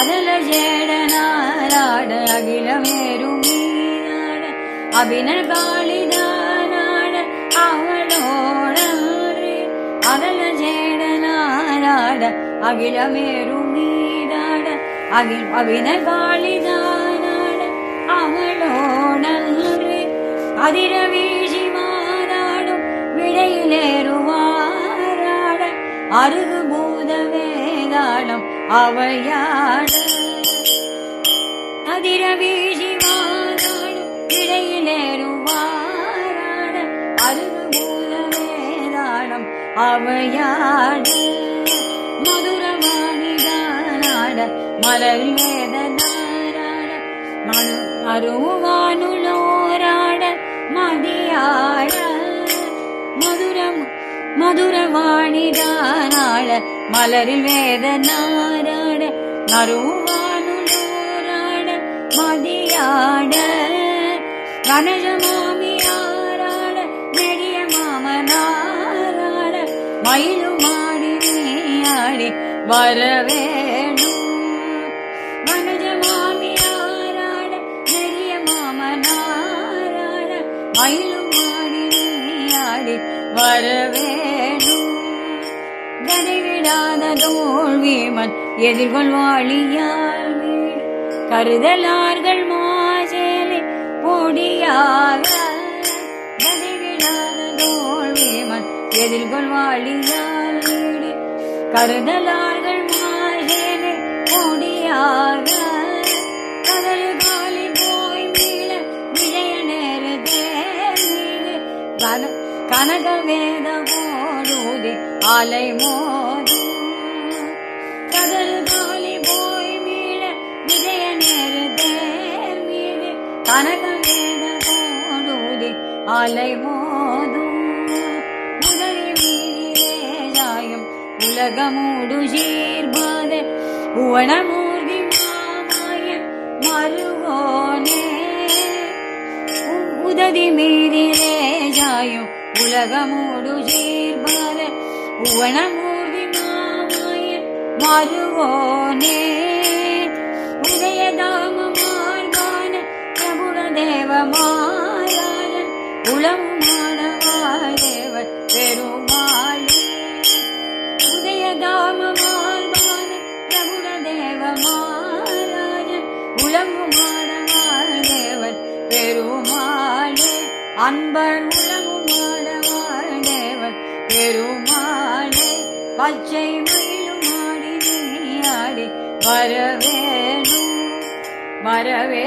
அதல ஜேடனாராட அகிலமேரும் நீராட அபின காளிதானாட அவளோடன்றி அதல ஜேடனாராட அகிலமேரும் நீராட அகில் அபின அவையாட. அதிர வீசி மாறாடும் விடையிலேறுவாராட அருகு பூத அவையாட. மதுரவாணிதானாட மலர் வேத நாராட மனு அருவானுளோராட மதியாட. மதுரம் மதுரவாணிதானாட மலரில் வேத நாராட நருவானுளோராட மதியாட. கனஜமாமியாராட நெடிய மாமனாராட மயிலுமாடி நீயாடி வரவேணும். வனஜமாமியாராட நெடிய மாமனாராட மயிலுமாடி நீயாடி வரவேணும். கதைவிடாத தோல்விமன் எதிர்கொள்வாளியால் கருதலார்கள் மாசேலை பொடியாக கதைவிடாத தோல்விமன் எதிர்கொள்வாளியால் கருதலார்கள் மாசேலை பொடியாக காலி போய் மீள விஜய நேரதே மீது கன- கனக வேத ஓடுதி அலை மோது கதறு காலி போய் மீள விஜய நேரதே மீது கனக வேத ஓடுதி அலை மோதும். முதலி மீதிலே ஜாயும் உலகமூடு சீர்பாத புவனமூர்த்தி உலகமூடு சீர்பாத புவனமூர்த்தி மாமாய மருகோனே உதயதாம மார்கான பிரபுட தேவமாராஜன் உளம் மாணவாதேவர் பெருமாளே. உதயதாம மார்கான பிரபுட தேவமாராஜன் உளம் மாணவாதேவர் பெருமாளே. அன்பர் உளம் மாணவாதேவர் பெருமாளே பச்சை மயிலுமாடி நீ ஆடி வரவேணும் வரவே